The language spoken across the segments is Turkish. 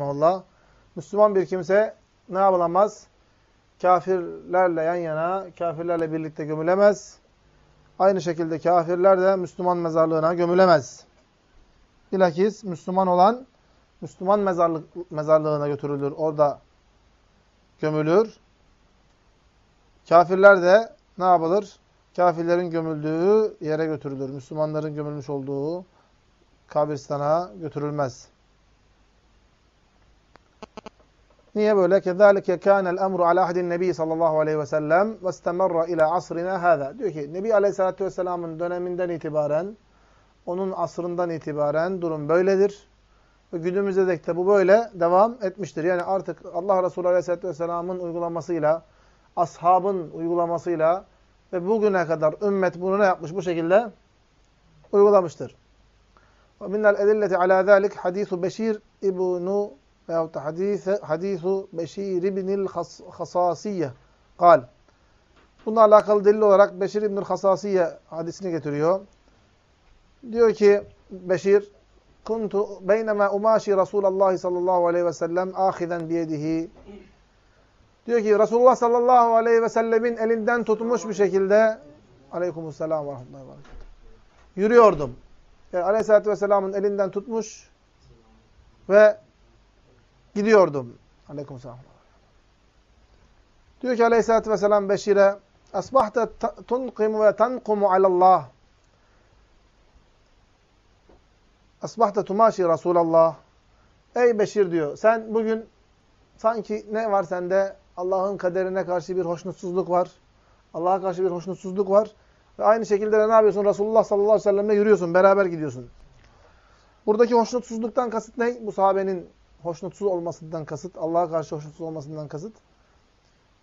Allah. Müslüman bir kimse ne yapılamaz? Kafirlerle yan yana, kafirlerle birlikte gömülemez. Aynı şekilde kafirler de Müslüman mezarlığına gömülemez. Bilakis Müslüman olan Müslüman mezarlık, mezarlığına götürülür. Orada gömülür. Kafirler de ne yapılır? Kafirlerin gömüldüğü yere götürülür. Müslümanların gömülmüş olduğu kabristana götürülmez. Niye böyle? كَذَٰلِكَ كَانَ الْأَمْرُ عَلَى عَهْدِ النَّبِيِّ sallallahu aleyhi ve sellem وَاسْتَمَرَّ إِلَى عَصْرِنَا هَذَا Diyor ki Nebi Aleyhisselatü Vesselam'ın döneminden itibaren, onun asrından itibaren durum böyledir. Ve günümüzde de bu böyle devam etmiştir. Yani artık Allah Resulü Aleyhisselatü Vesselam'ın uygulamasıyla, ashabın uygulamasıyla ve bugüne kadar ümmet bunu ne yapmış? Bu şekilde uygulamıştır. وَمِنَّ الْاَدِلَّةِ عَلَى ذَٰلِكَ حَد۪يثُ بَش۪يرِ اِبْنُ veyahut da hadise, hadisu Beşir ibnil Hasasiye kal. Bununla alakalı delil olarak Beşir ibnil Hasasiye hadisini getiriyor. Diyor ki Beşir kuntu beynema umaşi Resulullah sallallahu aleyhi ve sellem ahizen biyedihi Diyor ki Resulullah sallallahu aleyhi ve sellemin elinden tutmuş bir şekilde Aleykümselam ve rahmetullahi Yürüyordum. Yani aleyhissalatü vesselamın elinden tutmuş ve gidiyordum. Aleykümselam. Diyor ki aleyhissalatü vesselam Beşir'e Asbahte tunqimu ve tanqumu alallah. Asbahte tumaşi Resulallah. Ey Beşir diyor. Sen bugün sanki ne var sende? Allah'ın kaderine karşı bir hoşnutsuzluk var. Allah'a karşı bir hoşnutsuzluk var. Ve aynı şekilde ne yapıyorsun? Resulullah sallallahu aleyhi ve sellemle yürüyorsun. Beraber gidiyorsun. Buradaki hoşnutsuzluktan kasıt ne? Bu sahabenin hoşnutsuz olmasından kasıt, Allah'a karşı hoşnutsuz olmasından kasıt.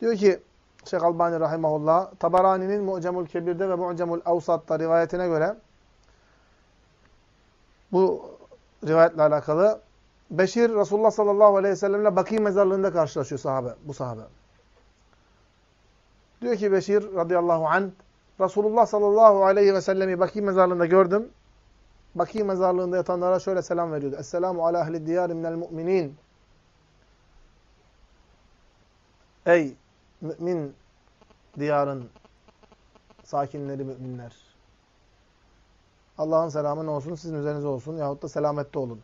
Diyor ki Şeyh Albani Rahimahullah, Tabarani'nin Mu'cemul Kebir'de ve Mu'cemul Avsat'ta rivayetine göre bu rivayetle alakalı Beşir Resulullah sallallahu aleyhi ve sellemle Baki mezarlığında karşılaşıyor sahabe, bu sahabe. Diyor ki Beşir radıyallahu anh, Resulullah sallallahu aleyhi ve sellemi Baki mezarlığında gördüm. Baki mezarlığında yatanlara şöyle selam veriyordu. Esselamu ala ehli diyari minel mu'minin. Ey mümin diyarın sakinleri müminler. Allah'ın selamı ne olsun? Sizin üzerinize olsun. Yahut da selamette olun.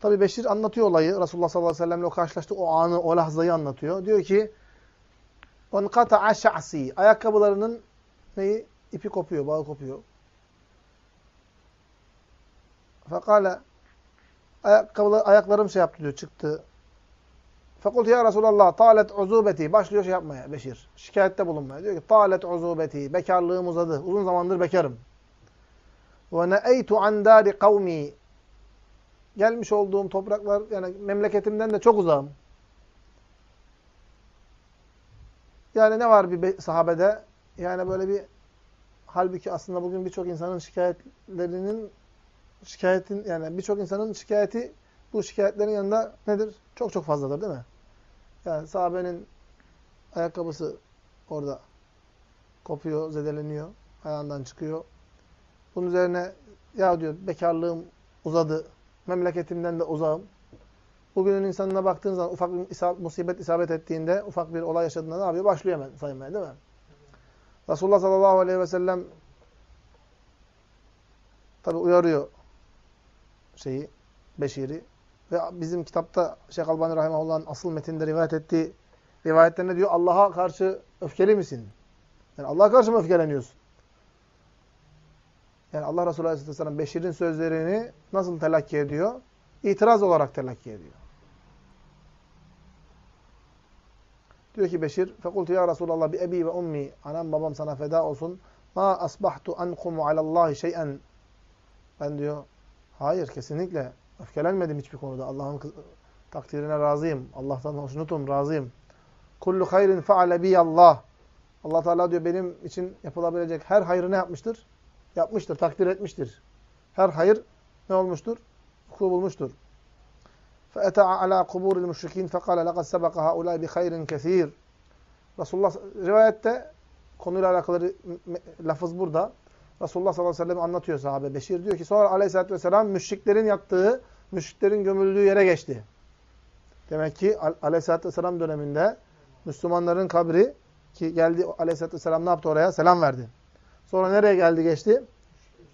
Tabi Beşir anlatıyor olayı. Resulullah sallallahu aleyhi ve sellemle o karşılaştı. O anı, o lahzayı anlatıyor. Diyor ki وَنْقَطَعَ شَعْسِي Ayakkabılarının neyi? ipi kopuyor, bağı kopuyor. Fekale ayaklarım şey yaptı diyor, çıktı. Fekultu ya Resulallah talet uzubeti. Başlıyor şey yapmaya Beşir. Şikayette bulunmaya. Diyor ki talet uzubeti. Bekarlığım uzadı. Uzun zamandır bekarım. Ve ne'eytu an dari kavmi. Gelmiş olduğum topraklar yani memleketimden de çok uzağım. Yani ne var bir sahabede? Yani böyle bir halbuki aslında bugün birçok insanın şikayetlerinin şikayetin yani birçok insanın şikayeti bu şikayetlerin yanında nedir? Çok çok fazladır değil mi? Yani sahabenin ayakkabısı orada kopuyor, zedeleniyor, ayağından çıkıyor. Bunun üzerine ya diyor bekarlığım uzadı, memleketimden de uzağım. Bugünün insanına baktığın zaman ufak bir isabet, musibet isabet ettiğinde, ufak bir olay yaşadığında ne yapıyor? Başlıyor hemen saymaya değil mi? Resulullah sallallahu aleyhi ve sellem tabi uyarıyor şeyi, Beşir'i. Ve bizim kitapta Şeyh Albani Rahimahullah'ın asıl metinde rivayet ettiği rivayette ne diyor? Allah'a karşı öfkeli misin? Yani Allah'a karşı mı öfkeleniyorsun? Yani Allah Resulü Aleyhisselam Beşir'in sözlerini nasıl telakki ediyor? İtiraz olarak telakki ediyor. Diyor ki Beşir, فَقُلْتُ ya Resulallah bi ebi ve ummi, anam babam sana feda olsun. Ma asbahtu ankumu alallahi şey'en. Ben diyor, hayır kesinlikle öfkelenmedim hiçbir konuda. Allah'ın takdirine razıyım. Allah'tan hoşnutum, razıyım. Kullu hayrin faale bi Allah. Allah Teala diyor benim için yapılabilecek her hayrı ne yapmıştır? Yapmıştır, takdir etmiştir. Her hayır ne olmuştur? Hukuku bulmuştur. فَاَتَعَ عَلَى قُبُورِ الْمُشْرِك۪ينَ فَقَالَ لَقَدْ سَبَقَ هَؤُلَاءِ بِخَيْرٍ كَثِيرٍ Resulullah rivayette konuyla alakalı lafız burada. Resulullah sallallahu aleyhi ve sellem anlatıyor sahabe. Beşir diyor ki sonra aleyhissalatü vesselam müşriklerin yattığı müşriklerin gömüldüğü yere geçti. Demek ki Aleyhisselatü Vesselam döneminde Müslümanların kabri ki geldi Aleyhisselatü Vesselam ne yaptı oraya? Selam verdi. Sonra nereye geldi geçti?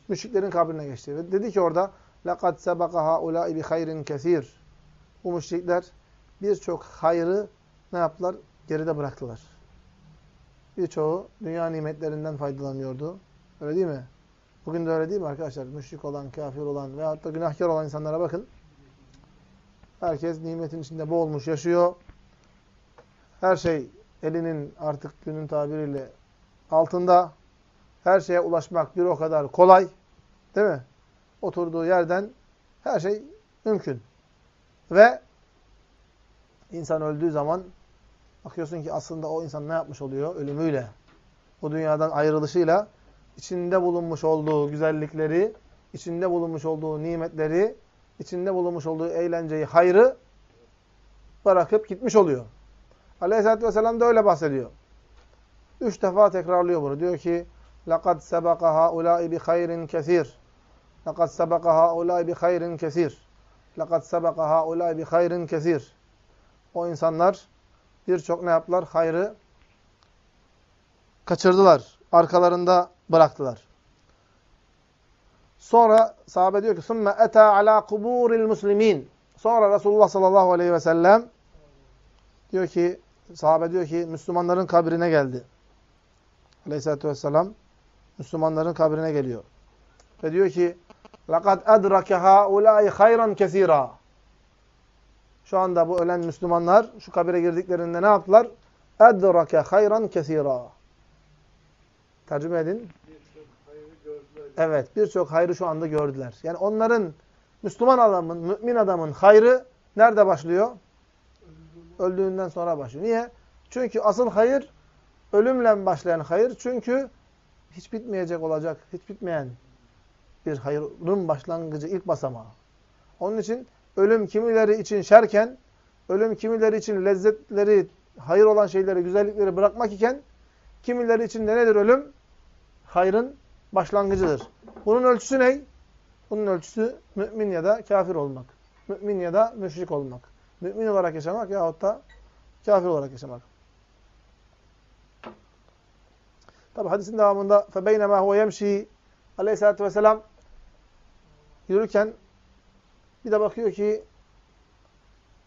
Müşriklerin kabrine geçti. Ve dedi ki orada لَقَدْ سَبَقَ هَا bi hayrin kesir. Bu müşrikler birçok hayrı ne yaptılar? Geride bıraktılar. Birçoğu dünya nimetlerinden faydalanıyordu. Öyle değil mi? Bugün de öyle değil mi arkadaşlar? Müşrik olan, kafir olan veyahut da günahkar olan insanlara bakın. Herkes nimetin içinde boğulmuş yaşıyor. Her şey elinin artık günün tabiriyle altında. Her şeye ulaşmak bir o kadar kolay. Değil mi? Oturduğu yerden her şey mümkün. Ve insan öldüğü zaman bakıyorsun ki aslında o insan ne yapmış oluyor? Ölümüyle. Bu dünyadan ayrılışıyla içinde bulunmuş olduğu güzellikleri, içinde bulunmuş olduğu nimetleri, içinde bulunmuş olduğu eğlenceyi, hayrı bırakıp gitmiş oluyor. Aleyhisselatü Vesselam da öyle bahsediyor. Üç defa tekrarlıyor bunu. Diyor ki, لَقَدْ سَبَقَ هَؤُلَاءِ بِخَيْرٍ كَثِيرٍ لَقَدْ سَبَقَ هَؤُلَاءِ بِخَيْرٍ كَثِيرٍ لَقَدْ سَبَقَ هَؤُلَاءِ بِخَيْرٍ كَثِيرٍ O insanlar birçok ne yaptılar? Hayrı kaçırdılar. Arkalarında bıraktılar. Sonra sahabe diyor ki ثُمَّ اَتَى عَلَى قُبُورِ الْمُسْلِمِينَ Sonra Resulullah sallallahu aleyhi ve sellem diyor ki, sahabe diyor ki Müslümanların kabrine geldi. Aleyhisselatü vesselam Müslümanların kabrine geliyor. Ve diyor ki لَقَدْ اَدْرَكَ هَاُولَٰئِ خَيْرًا كَثِيرًا Şu anda bu ölen Müslümanlar şu kabire girdiklerinde ne yaptılar? اَدْرَكَ خَيْرًا كَثِيرًا Tercüme edin. Evet, birçok hayrı şu anda gördüler. Yani onların Müslüman adamın, mümin adamın hayrı nerede başlıyor? Öldüğünden sonra başlıyor. Niye? Çünkü asıl hayır ölümle başlayan hayır. Çünkü hiç bitmeyecek olacak, hiç bitmeyen bir hayrın başlangıcı, ilk basamağı. Onun için ölüm kimileri için şerken, ölüm kimileri için lezzetleri, hayır olan şeyleri, güzellikleri bırakmak iken, kimileri için de nedir ölüm? Hayrın başlangıcıdır. Bunun ölçüsü ne? Bunun ölçüsü mümin ya da kafir olmak. Mümin ya da müşrik olmak. Mümin olarak yaşamak yahut da kafir olarak yaşamak. Tabi hadisin devamında فَبَيْنَمَا هُوَ يَمْشِي Aleyhisselatü Vesselam yürürken bir de bakıyor ki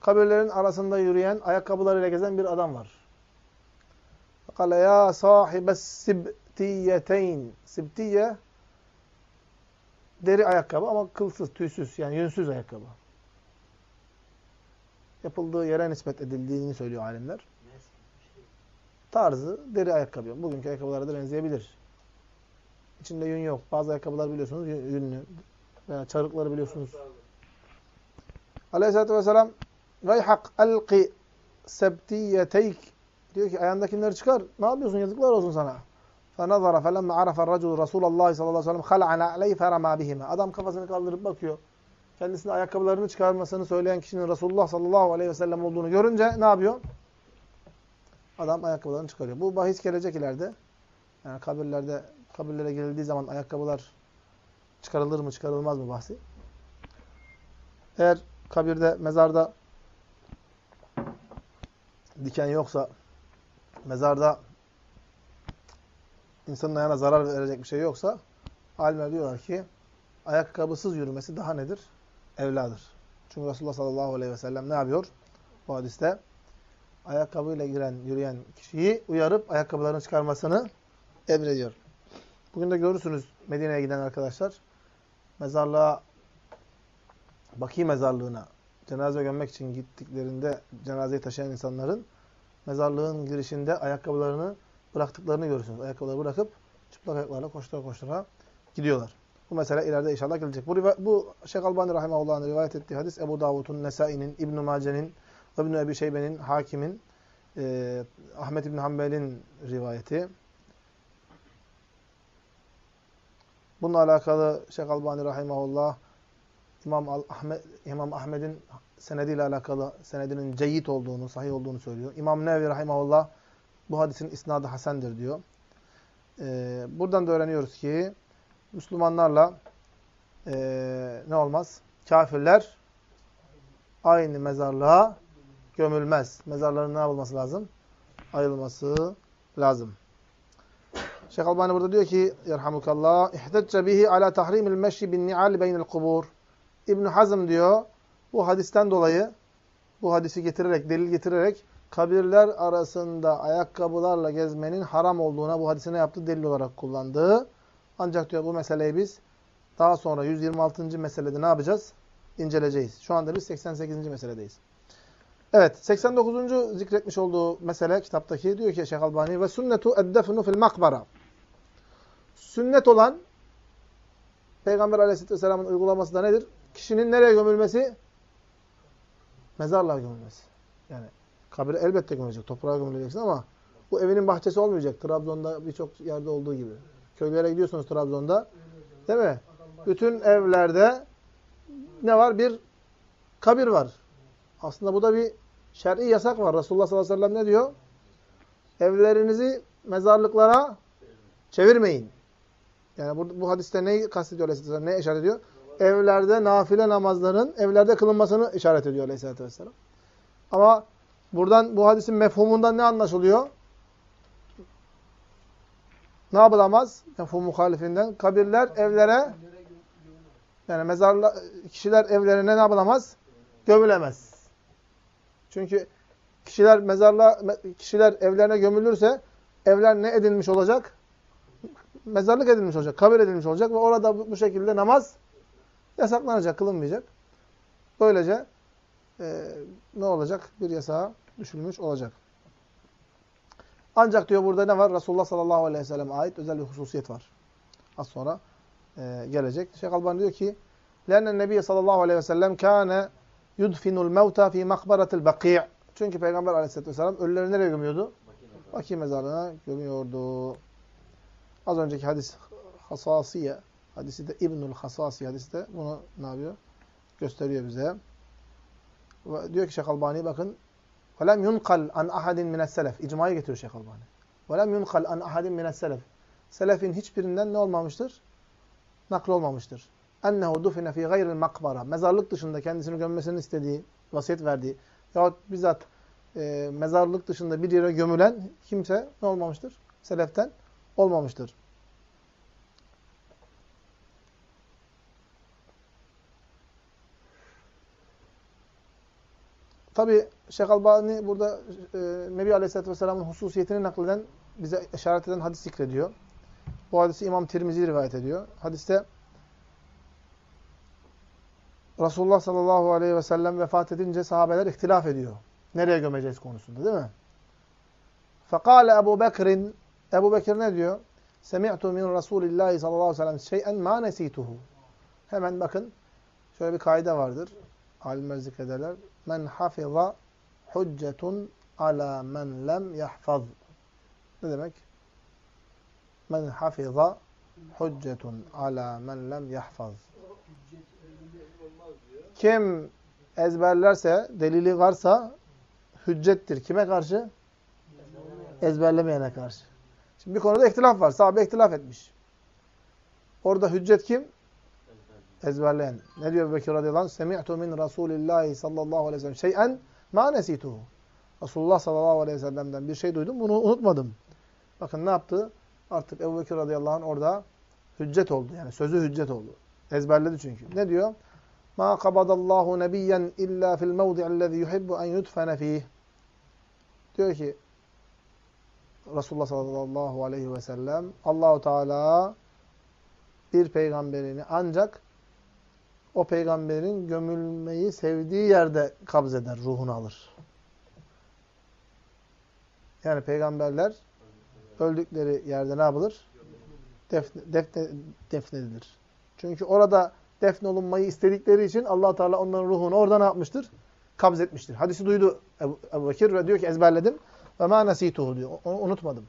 kabirlerin arasında yürüyen, ayakkabılarıyla gezen bir adam var. قَالَ يَا صَاحِبَ sibtiyeteyn. Sibtiye deri ayakkabı ama kılsız, tüysüz yani yünsüz ayakkabı. Yapıldığı yere nispet edildiğini söylüyor alimler. Tarzı deri ayakkabı. Bugünkü ayakkabılara da benzeyebilir. İçinde yün yok. Bazı ayakkabılar biliyorsunuz yünlü. Yani çarıkları biliyorsunuz. Aleyhisselatü Vesselam Veyhak elki sebtiyeteyk diyor ki ayağındakileri çıkar. Ne yapıyorsun? Yazıklar olsun sana. فَنَظَرَ فَلَمَّ عَرَفَ الرَّجُلُ رَسُولَ اللّٰهِ sallallahu aleyhi ve sellem خَلَعَ عَلَيْهِ فَرَمَا بِهِمَا Adam kafasını kaldırıp bakıyor. Kendisine ayakkabılarını çıkarmasını söyleyen kişinin Resulullah sallallahu aleyhi ve sellem olduğunu görünce ne yapıyor? Adam ayakkabılarını çıkarıyor. Bu bahis gelecek ileride. Yani kabirlerde, kabirlere girildiği zaman ayakkabılar çıkarılır mı, çıkarılmaz mı bahsi. Eğer kabirde, mezarda diken yoksa, mezarda insanın ayağına zarar verecek bir şey yoksa, alimler diyorlar ki, ayakkabısız yürümesi daha nedir? Evladır. Çünkü Resulullah sallallahu aleyhi ve sellem ne yapıyor? Bu hadiste ayakkabıyla giren, yürüyen kişiyi uyarıp ayakkabılarını çıkarmasını emrediyor. Bugün de görürsünüz Medine'ye giden arkadaşlar. Mezarlığa, Baki mezarlığına cenaze gömmek için gittiklerinde cenazeyi taşıyan insanların mezarlığın girişinde ayakkabılarını bıraktıklarını görürsünüz. Ayakkabıları bırakıp çıplak ayaklarla koştura koştura gidiyorlar. Bu mesele ileride inşallah gelecek. Bu, bu Şeyh Albani Rahimahullah'ın rivayet ettiği hadis Ebu Davud'un, Nesai'nin, İbn-i Mace'nin, İbn-i Ebi Şeybe'nin, Hakim'in, e, Ahmet İbn Hanbel'in rivayeti. Bununla alakalı Şeyh Albani Rahimahullah İmam, Ahmed, İmam Ahmed'in senediyle alakalı senedinin ceyit olduğunu, sahih olduğunu söylüyor. İmam Nevi Rahimahullah bu hadisin isnadı hasendir diyor. Ee, buradan da öğreniyoruz ki Müslümanlarla e, ne olmaz? Kafirler aynı mezarlığa gömülmez. Mezarların ne yapılması lazım? Ayrılması lazım. Şeyh Albani burada diyor ki yerhamukallah ihtecce bihi ala tahrimil meşyi bin ni'al beynel kubur. İbn Hazm diyor bu hadisten dolayı bu hadisi getirerek delil getirerek kabirler arasında ayakkabılarla gezmenin haram olduğuna bu hadisine yaptığı delil olarak kullandığı. Ancak diyor bu meseleyi biz daha sonra 126. meselede ne yapacağız? İnceleyeceğiz. Şu anda biz 88. meseledeyiz. Evet, 89. zikretmiş olduğu mesele kitaptaki diyor ki Şeyh Albani ve sünnetu eddefnu fil makbara. Sünnet olan Peygamber Aleyhisselatü uygulaması da nedir? Kişinin nereye gömülmesi? Mezarlığa gömülmesi. Yani kabire elbette gömülecek, toprağa gömüleceksin ama bu evinin bahçesi olmayacak. Trabzon'da birçok yerde olduğu gibi. Köylere gidiyorsunuz Trabzon'da. Değil mi? Bütün evlerde ne var? Bir kabir var. Aslında bu da bir şer'i yasak var. Resulullah sallallahu aleyhi ve sellem ne diyor? Evlerinizi mezarlıklara çevirmeyin. Yani bu, bu hadiste neyi kastediyor aleyhisselatü vesselam? Ne işaret ediyor? Evlerde nafile namazların evlerde kılınmasını işaret ediyor aleyhisselatü vesselam. Ama buradan bu hadisin mefhumundan ne anlaşılıyor? Ne yapılamaz? Mefhum muhalifinden. Kabirler evlere yani mezarla kişiler evlerine ne yapılamaz? Gömülemez. Çünkü kişiler mezarla kişiler evlerine gömülürse evler ne edilmiş olacak? Mezarlık edilmiş olacak, kabir edilmiş olacak ve orada bu şekilde namaz yasaklanacak, kılınmayacak. Böylece e, ne olacak? Bir yasağa düşülmüş olacak. Ancak diyor burada ne var? Resulullah sallallahu aleyhi ve sellem ait özel bir hususiyet var. Az sonra e, gelecek. Şeyh Albani diyor ki لَاَنَّ النَّبِيَ sallallahu aleyhi ve sellem كَانَ يُدْفِنُ الْمَوْتَى ف۪ي مَقْبَرَةِ الْبَقِيعِ Çünkü Peygamber aleyhisselatü vesselam ölüleri nereye gömüyordu? Baki mezarlığına gömüyordu. Az önceki hadis Hasasiye hadisi de İbnül Hasasiye hadisi de bunu ne yapıyor? Gösteriyor bize. Ve diyor ki Şeyh Albani bakın وَلَمْ يُنْقَلْ عَنْ أَحَدٍ مِنَ السَّلَفِ İcmayı getiriyor Şeyh Albani. وَلَمْ يُنْقَلْ عَنْ أَحَدٍ مِنَ السَّلَفِ Selefin hiçbirinden ne olmamıştır? Nakl olmamıştır. اَنَّهُ دُفِنَ ف۪ي غَيْرِ الْمَقْبَرَ Mezarlık dışında kendisini gömmesini istediği, vasiyet verdiği yahut bizzat e, mezarlık dışında bir yere gömülen kimse ne olmamıştır? Seleften olmamıştır. Tabi Şeyh Albani burada e, Nebi Aleyhisselatü Vesselam'ın hususiyetini nakleden, bize işaret eden hadis zikrediyor. Bu hadisi İmam Tirmizi rivayet ediyor. Hadiste Resulullah sallallahu aleyhi ve sellem vefat edince sahabeler ihtilaf ediyor. Nereye gömeceğiz konusunda değil mi? Fekale Ebu Bekir'in Ebu Bekir ne diyor? Semi'tu min Resulillahi sallallahu aleyhi ve sellem şey'en ma nesituhu. Hemen bakın şöyle bir kaide vardır. Alimler zikrederler. Men hafiza hüccetun ala men lem yahfaz. Ne demek? Men hafiza hüccetun ala men lem yahfaz. Kim ezberlerse, delili varsa hüccettir. Kime karşı? Ezberlemeyene karşı. Şimdi bir konuda ihtilaf var. Sahabe ihtilaf etmiş. Orada hüccet kim? Ezberleyen. Ne diyor Bekir radıyallahu anh? Semi'tu min Rasulillahi sallallahu aleyhi ve sellem şey'en ma nesituhu. Resulullah sallallahu aleyhi ve sellem'den bir şey duydum. Bunu unutmadım. Bakın ne yaptı? Artık Ebu Bekir radıyallahu anh orada hüccet oldu. Yani sözü hüccet oldu. Ezberledi çünkü. Ne diyor? Ma kabadallahu nebiyyen illa fil mevdi'ellezî yuhibbu en yudfene fîh. Diyor ki Resulullah sallallahu aleyhi ve sellem Allahu Teala bir peygamberini ancak o peygamberin gömülmeyi sevdiği yerde kabzeder, ruhunu alır. Yani peygamberler öldükleri yerde ne yapılır? Defne, defne, defnedilir. Çünkü orada defnolunmayı istedikleri için allah Teala onların ruhunu orada ne yapmıştır? Kabzetmiştir. Hadisi duydu Ebu, Bekir ve diyor ki ezberledim. Ve ma nesituhu diyor. Onu unutmadım.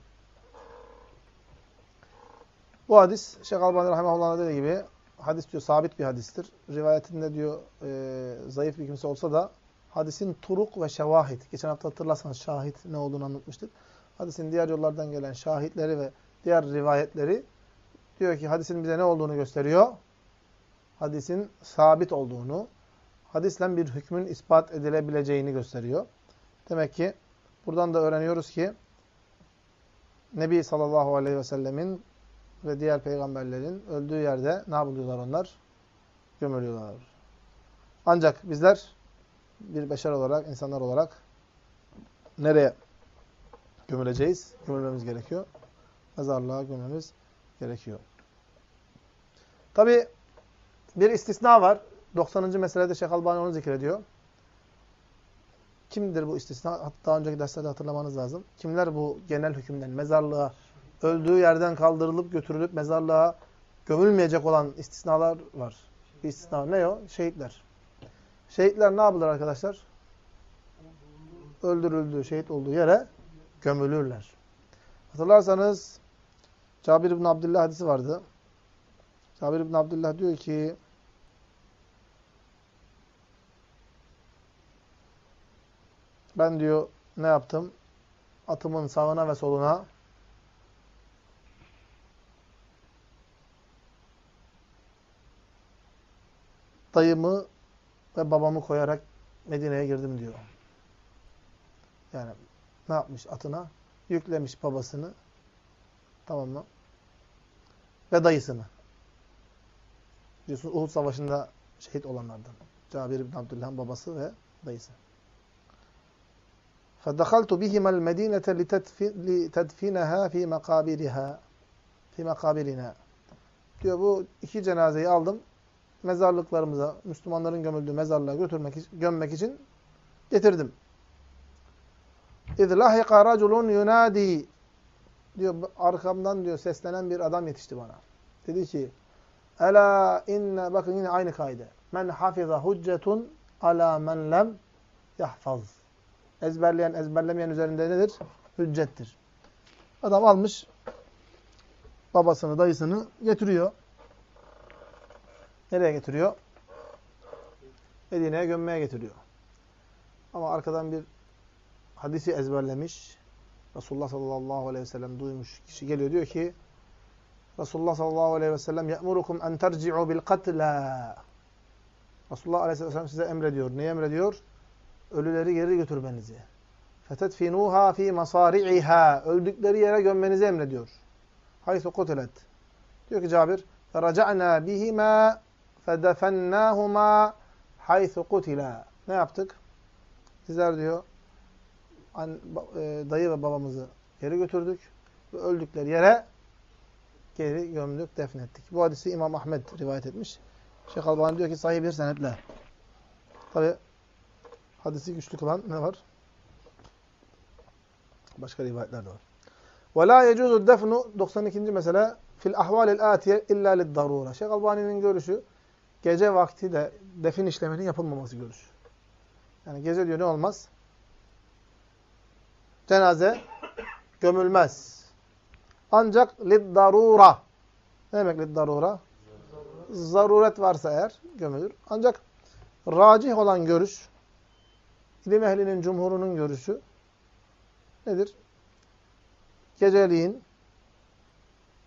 Bu hadis Şeyh Albani Rahimahullah'ın dediği gibi hadis diyor sabit bir hadistir. Rivayetinde diyor e, zayıf bir kimse olsa da hadisin turuk ve şevahit. Geçen hafta hatırlarsanız şahit ne olduğunu anlatmıştık. Hadisin diğer yollardan gelen şahitleri ve diğer rivayetleri diyor ki hadisin bize ne olduğunu gösteriyor? Hadisin sabit olduğunu, hadisle bir hükmün ispat edilebileceğini gösteriyor. Demek ki buradan da öğreniyoruz ki Nebi sallallahu aleyhi ve sellemin ve diğer peygamberlerin öldüğü yerde ne yapılıyorlar onlar? Gömülüyorlar. Ancak bizler bir beşer olarak, insanlar olarak nereye gömüleceğiz? Gömülmemiz gerekiyor. Mezarlığa gömmemiz gerekiyor. Tabi bir istisna var. 90. meselede Şeyh Albani onu zikrediyor. Kimdir bu istisna? Hatta önceki derslerde hatırlamanız lazım. Kimler bu genel hükümden mezarlığa öldüğü yerden kaldırılıp götürülüp mezarlığa gömülmeyecek olan istisnalar var. Bir istisna ne o? Şehitler. Şehitler ne yapılır arkadaşlar? Öldürüldüğü, şehit olduğu yere gömülürler. Hatırlarsanız Cabir İbn Abdullah hadisi vardı. Cabir İbn Abdullah diyor ki ben diyor ne yaptım? Atımın sağına ve soluna dayımı ve babamı koyarak Medine'ye girdim diyor. Yani ne yapmış atına? Yüklemiş babasını. Tamam mı? Ve dayısını. Biliyorsunuz Uhud Savaşı'nda şehit olanlardan. Cabir ibn Abdullah'ın babası ve dayısı. فَدَخَلْتُ بِهِمَا الْمَد۪ينَةَ لِتَدْفِنَهَا ف۪ي مَقَابِرِهَا ف۪ي مَقَابِرِنَا Diyor bu iki cenazeyi aldım. Mezarlıklarımıza, Müslümanların gömüldüğü mezarlığa götürmek, gömmek için getirdim. اِذْ لَحِقَ رَجُلٌ يُنَادِي diyor arkamdan diyor seslenen bir adam yetişti bana. Dedi ki Ela inne bakın yine aynı kaydı. Men hafiza huccetun ala men lem yahfaz. Ezberleyen ezberlemeyen üzerinde nedir? Hüccettir. Adam almış babasını, dayısını getiriyor. Nereye getiriyor? Medine'ye gömmeye getiriyor. Ama arkadan bir hadisi ezberlemiş. Resulullah sallallahu aleyhi ve sellem duymuş kişi geliyor diyor ki Resulullah sallallahu aleyhi ve sellem ye'murukum en terci'u bil katla. Resulullah aleyhisselatü vesselam size emrediyor. Neyi emrediyor? Ölüleri geri götürmenizi. Fetedfinuha fi masari'iha. Öldükleri yere gömmenizi emrediyor. Haythu kutilet. Diyor ki Cabir, "Feraca'na bihima fedefennahuma haythu kutila." Ne yaptık? Bizler diyor an, e, dayı ve babamızı geri götürdük ve öldükleri yere geri gömdük, defnettik. Bu hadisi İmam Ahmed rivayet etmiş. Şeyh Albani diyor ki sahih bir senetle. Tabi hadisi güçlü kılan ne var? Başka rivayetler de var. وَلَا يَجُوزُ الدَّفْنُ 92. mesele fil ahvalil atiye illa lid darura. Şeyh Albani'nin görüşü gece vakti de defin işleminin yapılmaması görüşü. Yani gece diyor ne olmaz? Cenaze gömülmez. Ancak lid darura. Ne demek lid darura? Zaruret varsa eğer gömülür. Ancak racih olan görüş, ilim ehlinin, cumhurunun görüşü nedir? Geceliğin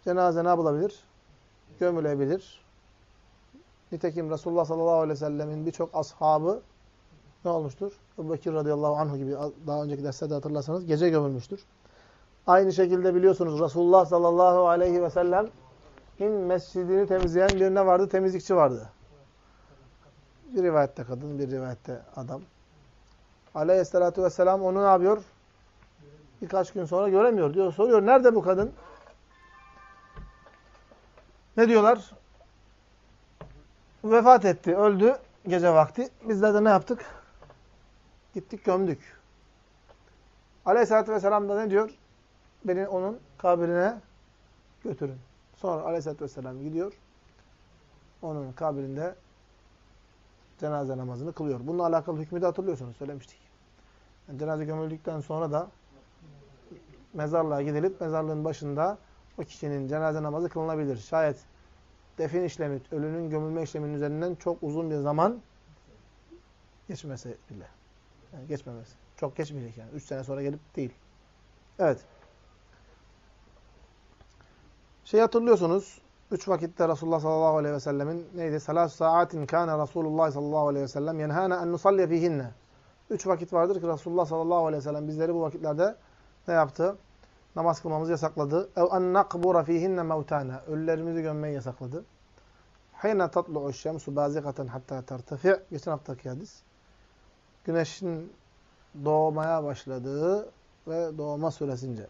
cenaze ne yapılabilir? Gömülebilir. Nitekim Resulullah sallallahu aleyhi ve sellemin birçok ashabı ne olmuştur? Ebu Bekir radıyallahu anhu gibi daha önceki derslerde hatırlarsanız gece gömülmüştür. Aynı şekilde biliyorsunuz Resulullah sallallahu aleyhi ve sellem mescidini temizleyen bir ne vardı? Temizlikçi vardı. Bir rivayette kadın, bir rivayette adam. Aleyhissalatu vesselam onu ne yapıyor? Birkaç gün sonra göremiyor diyor. Soruyor nerede bu kadın? Ne diyorlar? Vefat etti, öldü gece vakti. Bizler de ne yaptık? Gittik gömdük. Aleyhisselatü Vesselam da ne diyor? Beni onun kabrine götürün. Sonra Aleyhisselatü Vesselam gidiyor. Onun kabrinde cenaze namazını kılıyor. Bununla alakalı hükmü de hatırlıyorsunuz. Söylemiştik. Yani cenaze gömüldükten sonra da mezarlığa gidilip mezarlığın başında o kişinin cenaze namazı kılınabilir. Şayet defin işlemi, ölünün gömülme işleminin üzerinden çok uzun bir zaman geçmese bile. Yani geçmemesi. Çok geçmeyecek yani. Üç sene sonra gelip değil. Evet. Şey hatırlıyorsunuz. üç vakitte Resulullah sallallahu aleyhi ve sellemin neydi? Salat saatin kana Resulullah sallallahu aleyhi ve sellem yenhana en nusalli fihinne. Üç vakit vardır ki Resulullah sallallahu aleyhi ve sellem bizleri bu vakitlerde ne yaptı? Namaz kılmamızı yasakladı. Ev en nakbura fihinne mevtana. Ölülerimizi gömmeyi yasakladı. Hine tatlu'u şemsu bazikaten hatta tertefi. Geçen haftaki hadis. Güneşin doğmaya başladığı ve doğma süresince.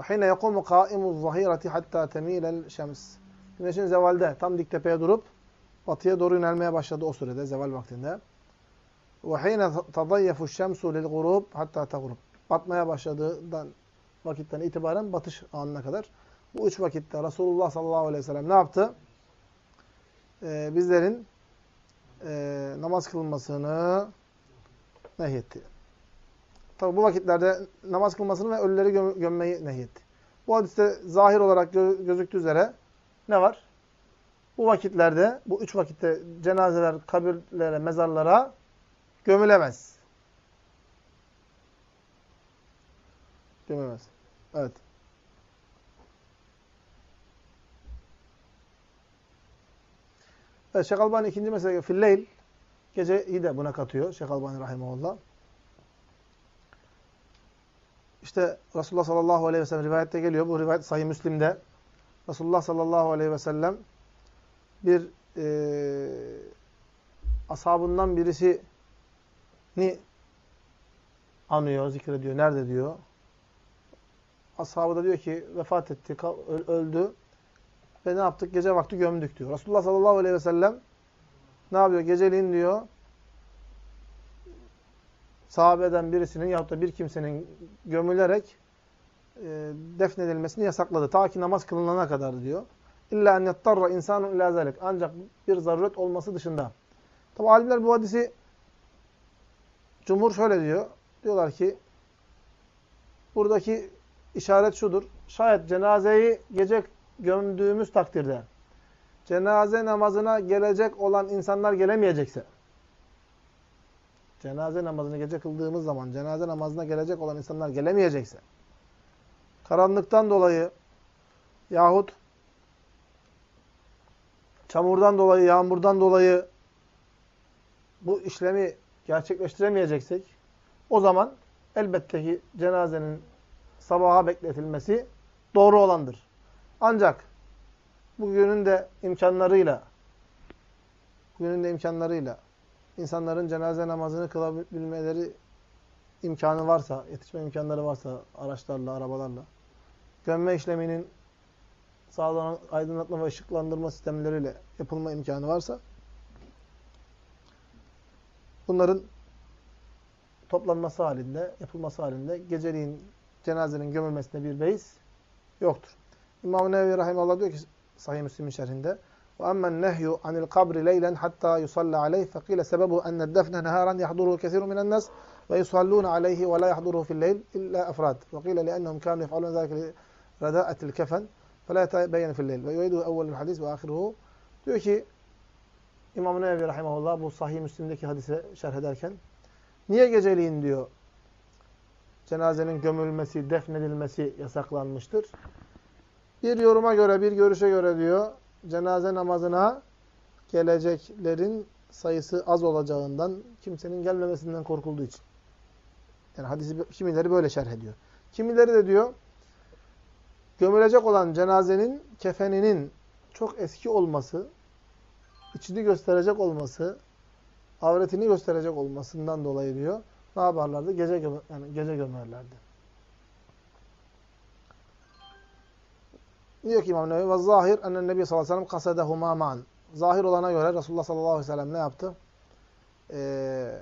Ve hine yekumu kaimu zahireti hatta temilel şems. Güneşin zevalde tam dik tepeye durup batıya doğru yönelmeye başladı o sürede zeval vaktinde. Ve hine tadayyefu şemsu lil gurub hatta taghrub. Batmaya başladığından vakitten itibaren batış anına kadar. Bu üç vakitte Resulullah sallallahu aleyhi ve sellem ne yaptı? Ee, bizlerin e, namaz kılmasını nehyetti. Tabi bu vakitlerde namaz kılmasını ve ölüleri göm gömmeyi nehyetti. Bu hadiste zahir olarak gö gözüktüğü üzere ne var? Bu vakitlerde, bu üç vakitte cenazeler kabirlere, mezarlara gömülemez. Gömülemez. Evet. Evet, Şeyh Albani ikinci mesele filleyl. Geceyi de buna katıyor Şeyh Albani rahimahullah. İşte Resulullah sallallahu aleyhi ve sellem rivayette geliyor. Bu rivayet Sahih Müslim'de. Resulullah sallallahu aleyhi ve sellem bir e, ashabından birisini anıyor, zikrediyor. Nerede diyor? Ashabı da diyor ki vefat etti, öldü. Ve ne yaptık? Gece vakti gömdük diyor. Resulullah sallallahu aleyhi ve sellem ne yapıyor? Geceliğin diyor sahabeden birisinin yahut da bir kimsenin gömülerek e, defnedilmesini yasakladı. Ta ki namaz kılınana kadar diyor. İlla en yettarra insanun ila zalik. Ancak bir zaruret olması dışında. Tabi alimler bu hadisi Cumhur şöyle diyor. Diyorlar ki buradaki işaret şudur. Şayet cenazeyi gece gömdüğümüz takdirde cenaze namazına gelecek olan insanlar gelemeyecekse cenaze namazını gece kıldığımız zaman cenaze namazına gelecek olan insanlar gelemeyecekse karanlıktan dolayı yahut çamurdan dolayı, yağmurdan dolayı bu işlemi gerçekleştiremeyeceksek o zaman elbette ki cenazenin sabaha bekletilmesi doğru olandır. Ancak bugünün de imkanlarıyla bugünün de imkanlarıyla insanların cenaze namazını kılabilmeleri imkanı varsa, yetişme imkanları varsa araçlarla, arabalarla gömme işleminin sağlanan aydınlatma ve ışıklandırma sistemleriyle yapılma imkanı varsa bunların toplanması halinde, yapılması halinde geceliğin cenazenin gömülmesine bir beis yoktur. İmam-ı Nevevi Rahimallah diyor ki Sahih Müslim'in şerhinde وَأَمَّا النَّهْيُ عَنِ الْقَبْرِ لَيْلًا حَتَّى يُصَلَّ عَلَيْهِ فَقِيلَ سَبَبُهُ أَنَّ الدَّفْنَ نَهَارًا يَحْضُرُهُ كَثِيرٌ مِنَ النَّاسِ وَيُصَلُّونَ عَلَيْهِ وَلَا يَحْضُرُهُ فِي اللَّيْلِ إِلَّا أَفْرَادٌ وَقِيلَ لِأَنَّهُمْ كَانُوا يَفْعَلُونَ ذَلِكَ لِرَدَاءَةِ الْكَفَنِ فَلَا يَتَبَيَّنُ فِي اللَّيْلِ وَيُعِيدُهُ أَوَّلُ الْحَدِيثِ وَآخِرُهُ Diyor ki İmam-ı Nevevi Rahimahullah bu Sahih Müslim'deki hadise şerh ederken niye geceliğin diyor. Cenazenin gömülmesi, defnedilmesi yasaklanmıştır? Bir yoruma göre, bir görüşe göre diyor, cenaze namazına geleceklerin sayısı az olacağından, kimsenin gelmemesinden korkulduğu için. Yani hadisi kimileri böyle şerh ediyor. Kimileri de diyor, gömülecek olan cenazenin kefeninin çok eski olması, içini gösterecek olması, avretini gösterecek olmasından dolayı diyor, ne yaparlardı? Gece, gömer, yani gece gömerlerdi. Diyor ki İmam Nevi ve zahir ennen Nebi sallallahu aleyhi ve sellem kasedehuma ma'an. Zahir olana göre Resulullah sallallahu aleyhi ve sellem ne yaptı? Ee,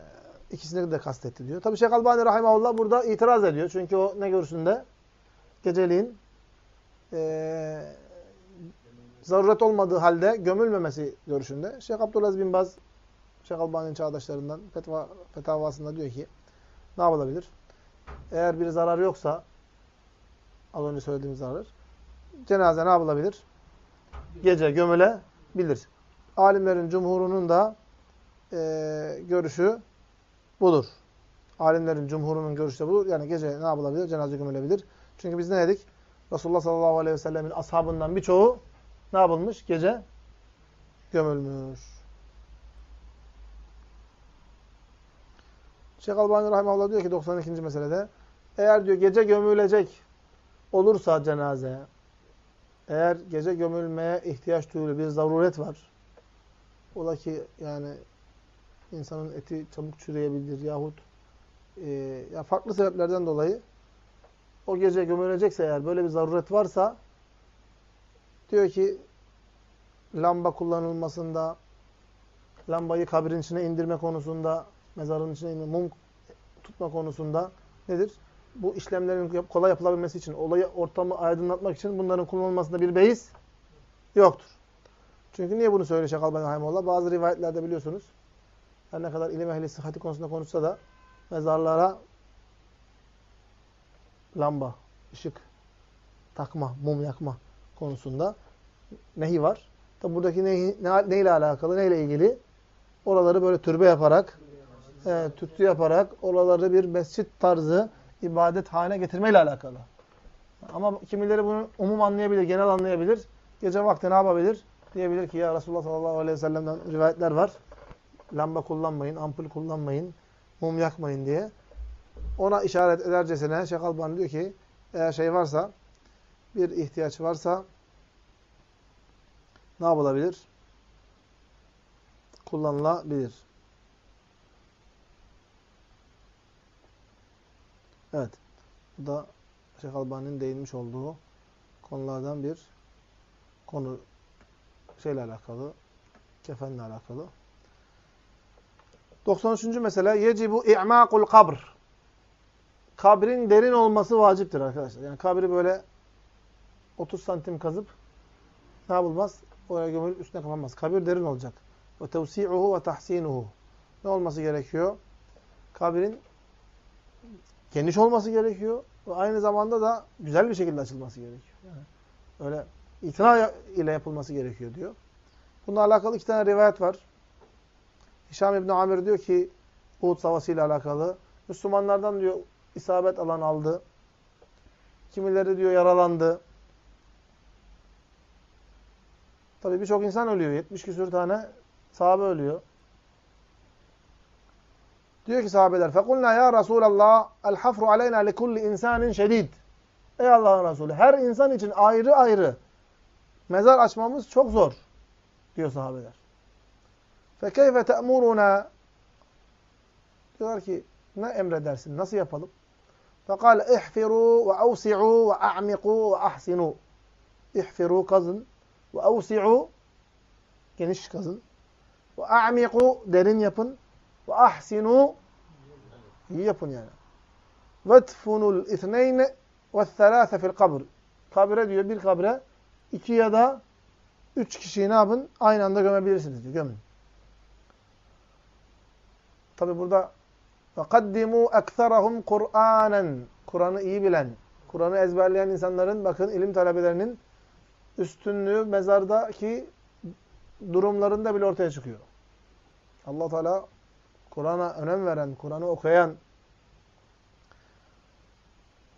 ikisini de kastetti diyor. Tabi Şeyh Albani rahimahullah burada itiraz ediyor. Çünkü o ne görüşünde? Geceliğin e, zaruret olmadığı halde gömülmemesi görüşünde. Şeyh Abdülaziz bin Baz, Şeyh Albani'nin çağdaşlarından fetva, fetavasında diyor ki ne yapılabilir? Eğer bir zarar yoksa az önce söylediğimiz zarar cenaze ne yapılabilir? Gece gömülebilir. Alimlerin cumhurunun da e, görüşü budur. Alimlerin cumhurunun görüşü de budur. Yani gece ne yapılabilir? Cenaze gömülebilir. Çünkü biz ne dedik? Resulullah sallallahu aleyhi ve sellemin ashabından birçoğu ne yapılmış? Gece gömülmüş. Şeyh Albani Rahimahullah diyor ki 92. meselede eğer diyor gece gömülecek olursa cenaze eğer gece gömülmeye ihtiyaç duyulur bir zaruret var. Ola ki yani insanın eti çabuk çürüyebilir yahut e, ya farklı sebeplerden dolayı o gece gömülecekse eğer böyle bir zaruret varsa diyor ki lamba kullanılmasında lambayı kabrin içine indirme konusunda mezarın içine mum tutma konusunda nedir? Bu işlemlerin kolay yapılabilmesi için, olayı ortamı aydınlatmak için bunların kullanılmasında bir beis yoktur. Çünkü niye bunu söylüyor Şeyh Albani Rahimullah? Bazı rivayetlerde biliyorsunuz her ne kadar ilim ehli sıhhati konusunda konuşsa da mezarlara lamba, ışık takma, mum yakma konusunda nehi var. Tabi buradaki nehi, ne, neyle alakalı, neyle ilgili? Oraları böyle türbe yaparak, e, tüttü yaparak, oraları bir mescit tarzı ibadet haline getirmeyle alakalı. Ama kimileri bunu umum anlayabilir, genel anlayabilir. Gece vakti ne yapabilir? Diyebilir ki ya Resulullah sallallahu aleyhi ve sellem'den rivayetler var. Lamba kullanmayın, ampul kullanmayın, mum yakmayın diye. Ona işaret edercesine Şeyh Albani diyor ki eğer şey varsa, bir ihtiyaç varsa ne yapılabilir? Kullanılabilir. Evet. Bu da Şeyh Albani'nin değinmiş olduğu konulardan bir konu şeyle alakalı, kefenle alakalı. 93. mesele yecibu i'maqul kabr. Kabrin derin olması vaciptir arkadaşlar. Yani kabri böyle 30 santim kazıp ne yapılmaz? Oraya gömülüp üstüne kapanmaz. Kabir derin olacak. Ve tevsi'uhu ve tahsinuhu. Ne olması gerekiyor? Kabrin geniş olması gerekiyor. Ve aynı zamanda da güzel bir şekilde açılması gerekiyor. Yani öyle itina ile yapılması gerekiyor diyor. Bununla alakalı iki tane rivayet var. Hişam İbni Amir diyor ki Uhud Savaşı ile alakalı. Müslümanlardan diyor isabet alan aldı. Kimileri diyor yaralandı. Tabi birçok insan ölüyor. 70 küsür tane sahabe ölüyor. Diyor ki sahabeler fekulna ya Resulallah el hafru aleyna li kulli insanin şedid. Ey Allah'ın Resulü her insan için ayrı ayrı mezar açmamız çok zor diyor sahabeler. Fekeyfe te'muruna diyorlar ki ne emredersin nasıl yapalım? Fekal ihfiru ve avsi'u ve a'miku ve ahsinu. İhfiru kazın ve avsi'u geniş kazın ve a'miku derin yapın ve ahsinu iyi yapın yani. Vetfunul ithneyne ve thelâse fil kabr. Kabre diyor bir kabre iki ya da üç kişiyi ne yapın? Aynı anda gömebilirsiniz diyor. Gömün. Tabi burada وَقَدِّمُوا اَكْثَرَهُمْ قُرْآنًا Kur'an'ı iyi bilen, Kur'an'ı ezberleyen insanların, bakın ilim talebelerinin üstünlüğü mezardaki durumlarında bile ortaya çıkıyor. allah Teala Kur'an'a önem veren, Kur'an'ı okuyan,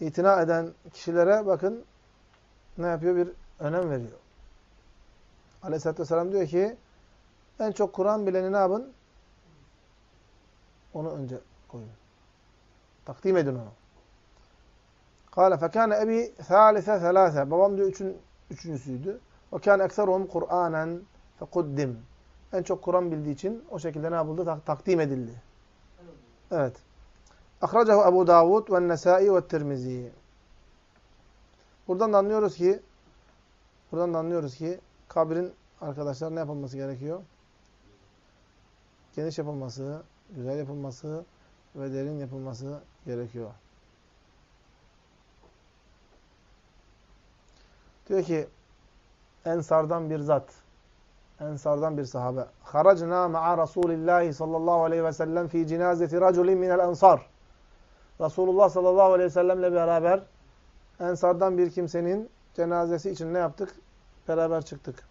itina eden kişilere bakın ne yapıyor? Bir önem veriyor. Aleyhisselatü Vesselam diyor ki en çok Kur'an bileni ne yapın? Onu önce koyun. Takdim edin onu. Kale fekâne ebi thâlise thelâse. Babam diyor üçün, üçüncüsüydü. Ve kâne ekseruhum Kur'anen fekuddim. En çok Kur'an bildiği için o şekilde ne yapıldı? Tak takdim edildi. Evet. Akracahu Ebu Davud ve Nesai ve Tirmizi. Buradan da anlıyoruz ki buradan da anlıyoruz ki kabrin arkadaşlar ne yapılması gerekiyor? Geniş yapılması, güzel yapılması ve derin yapılması gerekiyor. Diyor ki Ensardan bir zat. Ensardan bir sahabe. Haracna ma'a Rasulillahi sallallahu aleyhi ve sellem fi cinazeti raculin minel ensar. Resulullah sallallahu aleyhi ve sellemle beraber Ensardan bir kimsenin cenazesi için ne yaptık? Beraber çıktık.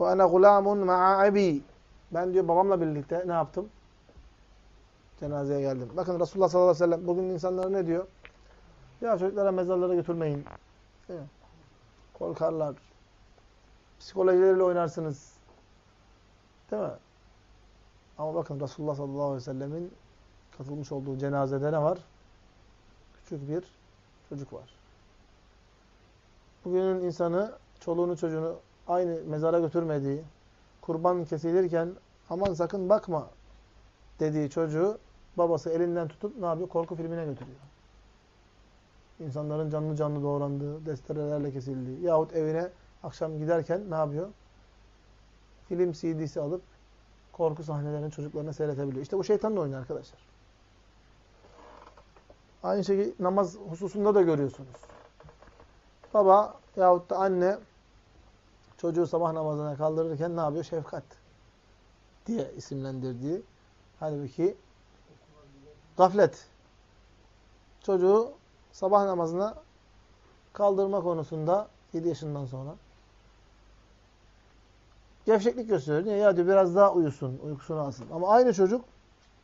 Ve ene gulamun ma'a abi. Ben diyor babamla birlikte ne yaptım? Cenazeye geldim. Bakın Resulullah sallallahu aleyhi ve sellem bugün insanlara ne diyor? Ya çocuklara mezarlara götürmeyin. Korkarlar. Psikolojileriyle oynarsınız. Değil mi? Ama bakın Resulullah sallallahu aleyhi ve sellemin katılmış olduğu cenazede ne var? Küçük bir çocuk var. Bugünün insanı çoluğunu çocuğunu aynı mezara götürmediği, kurban kesilirken aman sakın bakma dediği çocuğu babası elinden tutup ne yapıyor? Korku filmine götürüyor. İnsanların canlı canlı doğrandığı, desterelerle kesildiği yahut evine akşam giderken ne yapıyor? Film CD'si alıp korku sahnelerini çocuklarına seyretebiliyor. İşte bu şeytanla oynuyor arkadaşlar. Aynı şeyi namaz hususunda da görüyorsunuz. Baba yahut da anne çocuğu sabah namazına kaldırırken ne yapıyor? Şefkat diye isimlendirdiği. Halbuki gaflet. Çocuğu sabah namazına kaldırma konusunda 7 yaşından sonra gevşeklik gösteriyor. Niye? Ya diyor biraz daha uyusun, uykusunu alsın. Ama aynı çocuk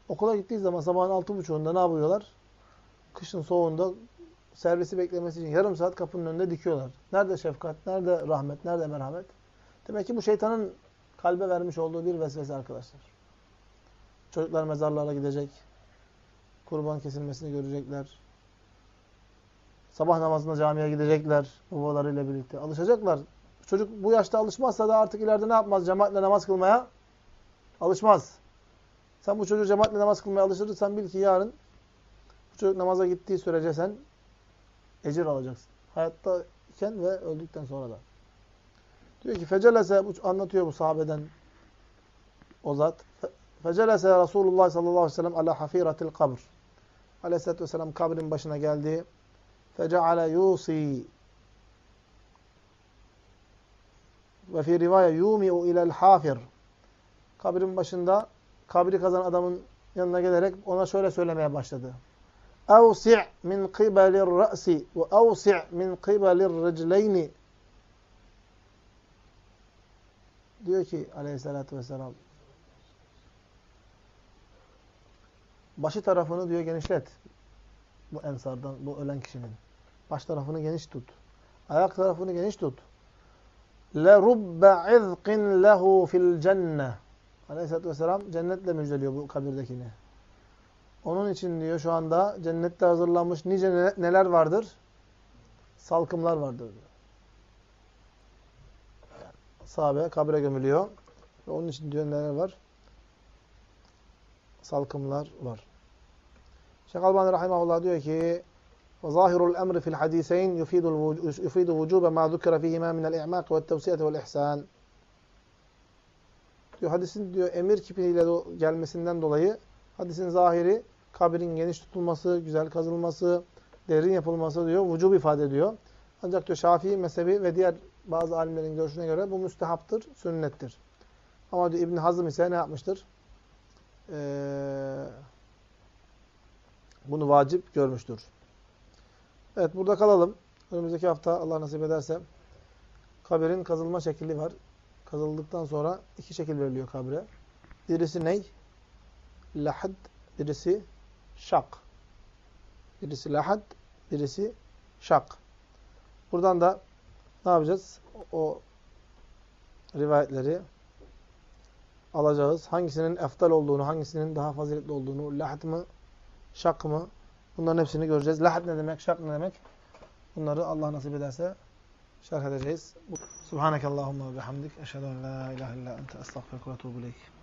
okula gittiği zaman sabahın altı buçuğunda ne yapıyorlar? Kışın soğuğunda servisi beklemesi için yarım saat kapının önünde dikiyorlar. Nerede şefkat, nerede rahmet, nerede merhamet? Demek ki bu şeytanın kalbe vermiş olduğu bir vesvese arkadaşlar. Çocuklar mezarlara gidecek. Kurban kesilmesini görecekler. Sabah namazında camiye gidecekler babalarıyla birlikte. Alışacaklar. Çocuk bu yaşta alışmazsa da artık ileride ne yapmaz? Cemaatle namaz kılmaya alışmaz. Sen bu çocuğu cemaatle namaz kılmaya alıştırırsan bil ki yarın bu çocuk namaza gittiği sürece sen ecir alacaksın. Hayatta iken ve öldükten sonra da. Diyor ki fecelese anlatıyor bu sahabeden o zat. Fecelese Resulullah sallallahu aleyhi ve sellem ala hafiratil kabr. Aleyhisselatü vesselam kabrin başına geldi. Feceale yusi ve fi rivaya yumi'u ilel hafir. Kabrin başında kabri kazan adamın yanına gelerek ona şöyle söylemeye başladı. Evsi' min kıbelir ra'si ve evsi' min kıbelir ricleyni. Diyor ki aleyhissalatü vesselam başı tarafını diyor genişlet. Bu ensardan, bu ölen kişinin. Baş tarafını geniş tut. Ayak tarafını geniş tut. لَرُبَّ عِذْقٍ لَهُ فِي الْجَنَّةِ Aleyhisselatü Vesselam cennetle müjdeliyor bu kabirdekini. Onun için diyor şu anda cennette hazırlanmış nice neler vardır? Salkımlar vardır diyor. Sahabe kabre gömülüyor. Ve onun için diyor neler var? Salkımlar var. Şeyh Albani Rahimahullah diyor ki وظاهر الأمر في الحديثين يفيد يفيد وجوب ما ذكر فيهما من الإعماق والتوسية والإحسان. Diyor hadisin diyor emir kipiyle gelmesinden dolayı hadisin zahiri kabrin geniş tutulması, güzel kazılması, derin yapılması diyor vücub ifade ediyor. Ancak diyor Şafii mezhebi ve diğer bazı alimlerin görüşüne göre bu müstehaptır, sünnettir. Ama diyor İbn Hazm ise ne yapmıştır? Ee, bunu vacip görmüştür. Evet burada kalalım. Önümüzdeki hafta Allah nasip ederse kabirin kazılma şekli var. Kazıldıktan sonra iki şekil veriliyor kabre. Birisi ney? Lahad, birisi şak. Birisi lahad, birisi şak. Buradan da ne yapacağız? O rivayetleri alacağız. Hangisinin eftal olduğunu, hangisinin daha faziletli olduğunu, lahad mı, şak mı? Bunların hepsini göreceğiz. Lahad ne demek, şak ne demek? Bunları Allah nasip ederse şerh edeceğiz. Subhanakallahumma ve bihamdik. Eşhedü en la ilahe illa ente estağfirullah ve etûbü.